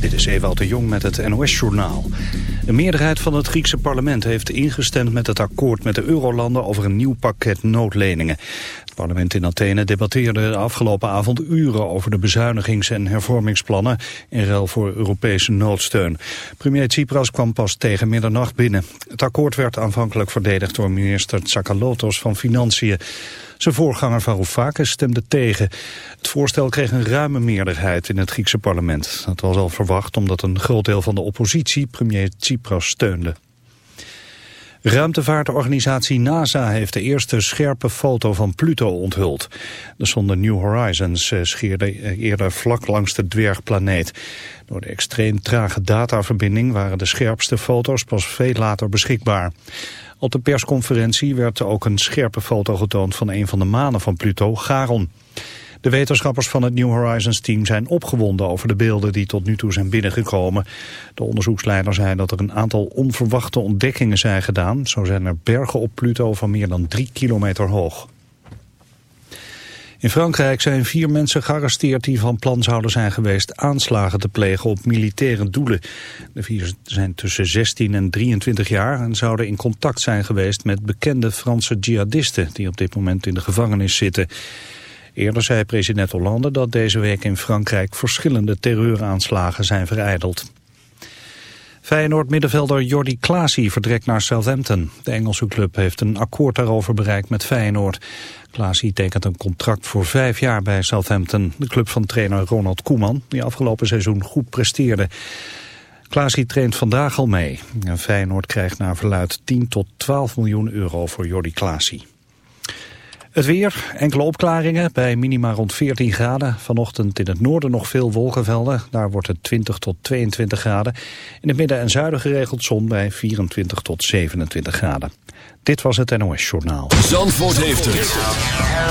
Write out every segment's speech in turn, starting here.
Dit is Ewout de Jong met het NOS-journaal. Een meerderheid van het Griekse parlement heeft ingestemd met het akkoord met de eurolanden over een nieuw pakket noodleningen. Het parlement in Athene debatteerde de afgelopen avond uren over de bezuinigings- en hervormingsplannen in ruil voor Europese noodsteun. Premier Tsipras kwam pas tegen middernacht binnen. Het akkoord werd aanvankelijk verdedigd door minister Tsakalotos van Financiën. Zijn voorganger Varoufakis stemde tegen. Het voorstel kreeg een ruime meerderheid in het Griekse parlement. Dat was al verwacht omdat een groot deel van de oppositie premier Tsipras steunde. Ruimtevaartorganisatie NASA heeft de eerste scherpe foto van Pluto onthuld. De zonde New Horizons scheerde eerder vlak langs de dwergplaneet. Door de extreem trage dataverbinding waren de scherpste foto's pas veel later beschikbaar. Op de persconferentie werd ook een scherpe foto getoond van een van de manen van Pluto, Charon. De wetenschappers van het New Horizons team zijn opgewonden over de beelden die tot nu toe zijn binnengekomen. De onderzoeksleider zei dat er een aantal onverwachte ontdekkingen zijn gedaan. Zo zijn er bergen op Pluto van meer dan drie kilometer hoog. In Frankrijk zijn vier mensen gearresteerd die van plan zouden zijn geweest aanslagen te plegen op militaire doelen. De vier zijn tussen 16 en 23 jaar en zouden in contact zijn geweest met bekende Franse jihadisten die op dit moment in de gevangenis zitten. Eerder zei president Hollande dat deze week in Frankrijk verschillende terreuraanslagen zijn vereideld. Feyenoord-middenvelder Jordi Klaasie vertrekt naar Southampton. De Engelse club heeft een akkoord daarover bereikt met Feyenoord. Klaasie tekent een contract voor vijf jaar bij Southampton. De club van trainer Ronald Koeman, die afgelopen seizoen goed presteerde. Klaasie traint vandaag al mee. Feyenoord krijgt naar verluid 10 tot 12 miljoen euro voor Jordi Klaasie. Het weer, enkele opklaringen bij minima rond 14 graden. Vanochtend in het noorden nog veel wolkenvelden. Daar wordt het 20 tot 22 graden. In het midden en zuiden geregeld zon bij 24 tot 27 graden. Dit was het NOS Journaal. Zandvoort heeft het.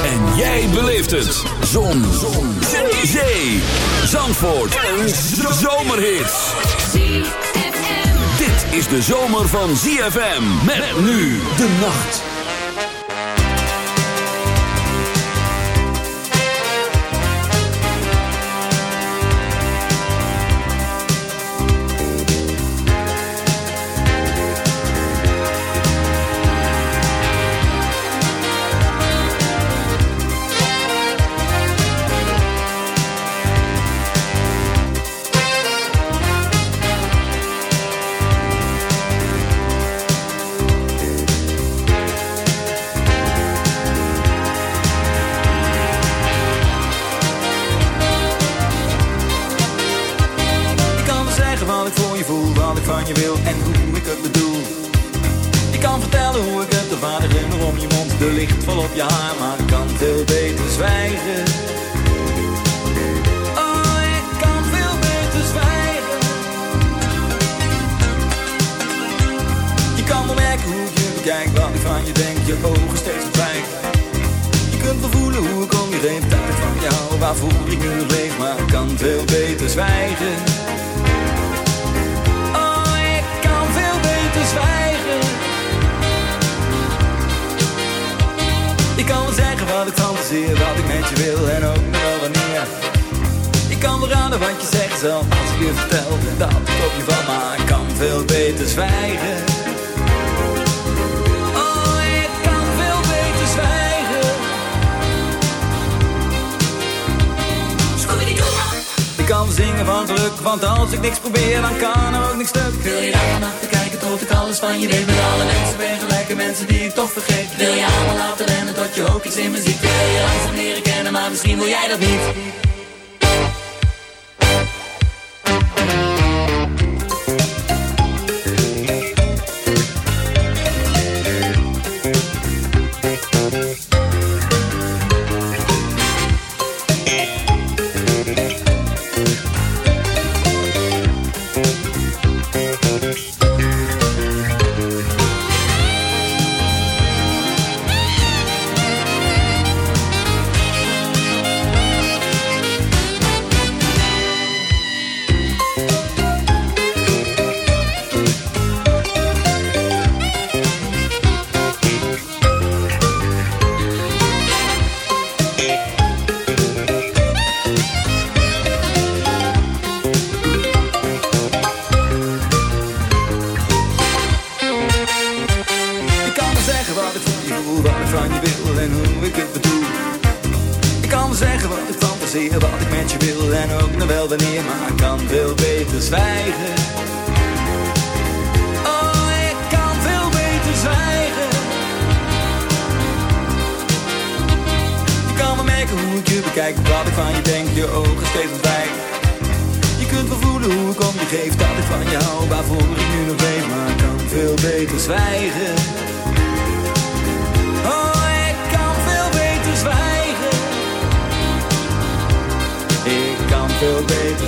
En jij beleeft het. Zon. zon. Zee. Zee. Zandvoort. Een zomerhit. Dit is de zomer van ZFM. Met nu de nacht. Zingen van geluk Want als ik niks probeer, dan kan er ook niks stuk. Wil je daar vannacht te kijken tot ik alles van je weet? Met alle mensen ben gelijke mensen die ik toch vergeet. Wil je allemaal laten rennen tot je ook iets in me ziet? Wil je langzaam leren kennen, maar misschien wil jij dat niet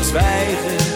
zwijgen.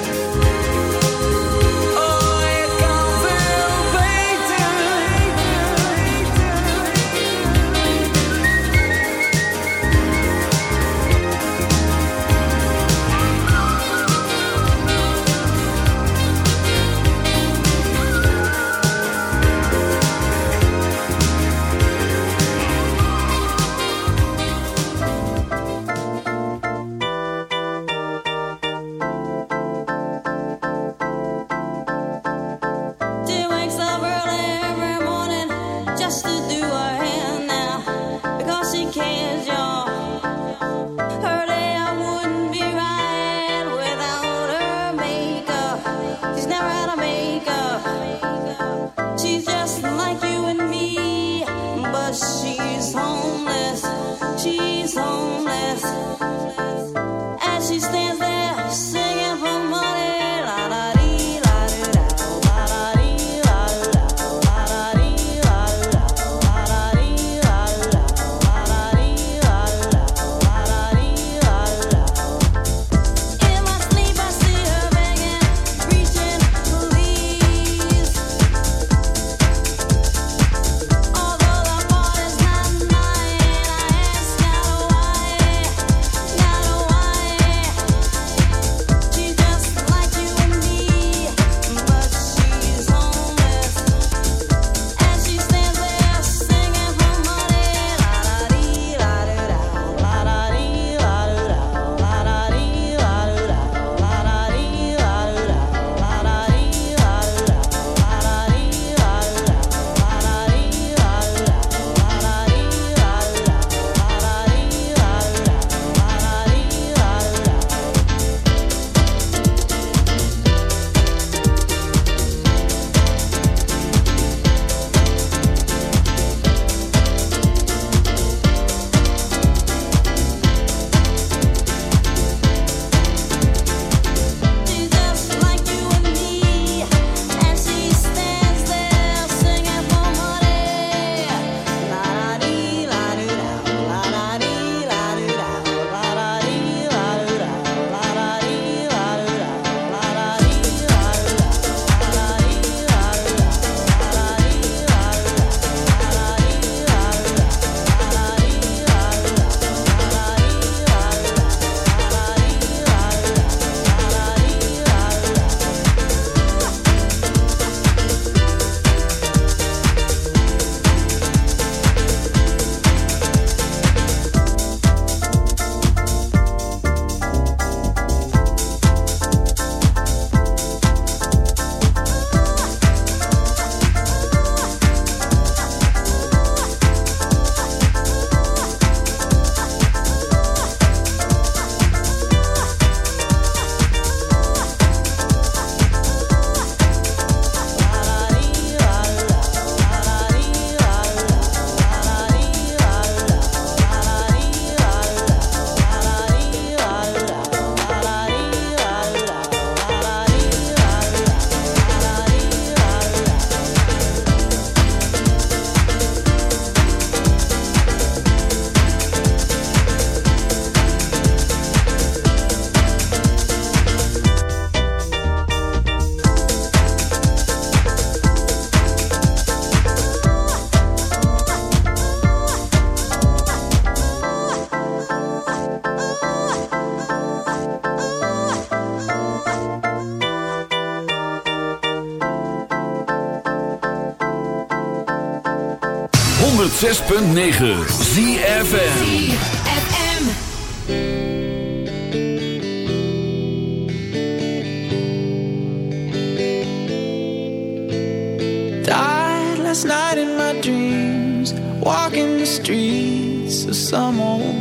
106.9 ZFN last night in my dreams Walking the streets of some old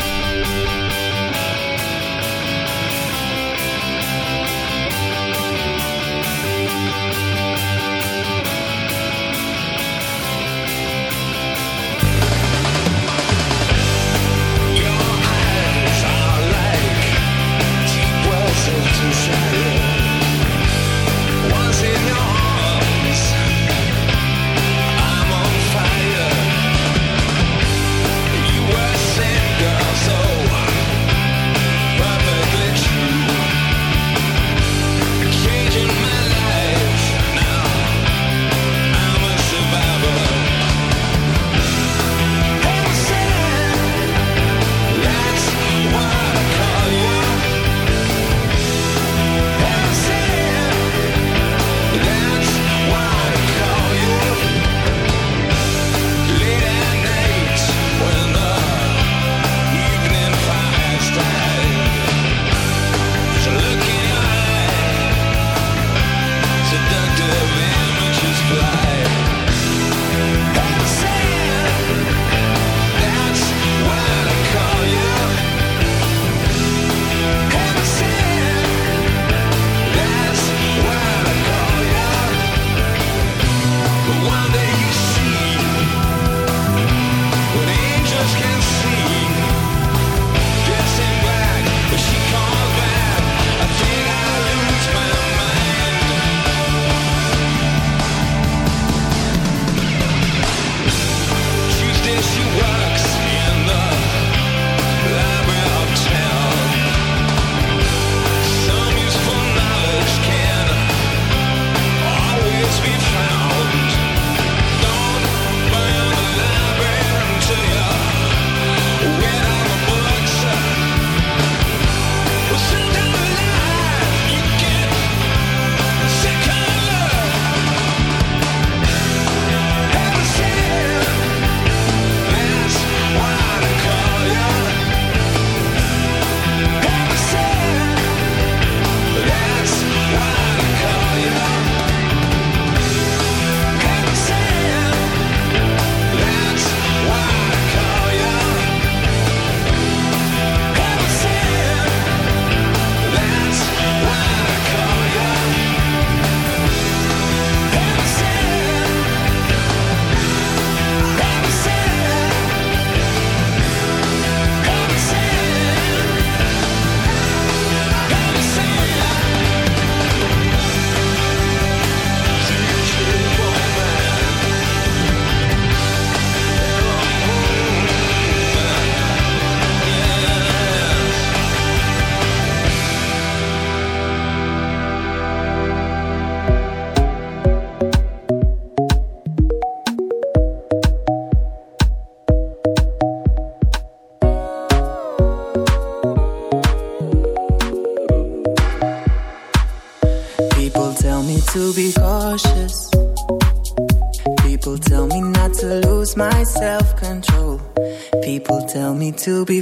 To be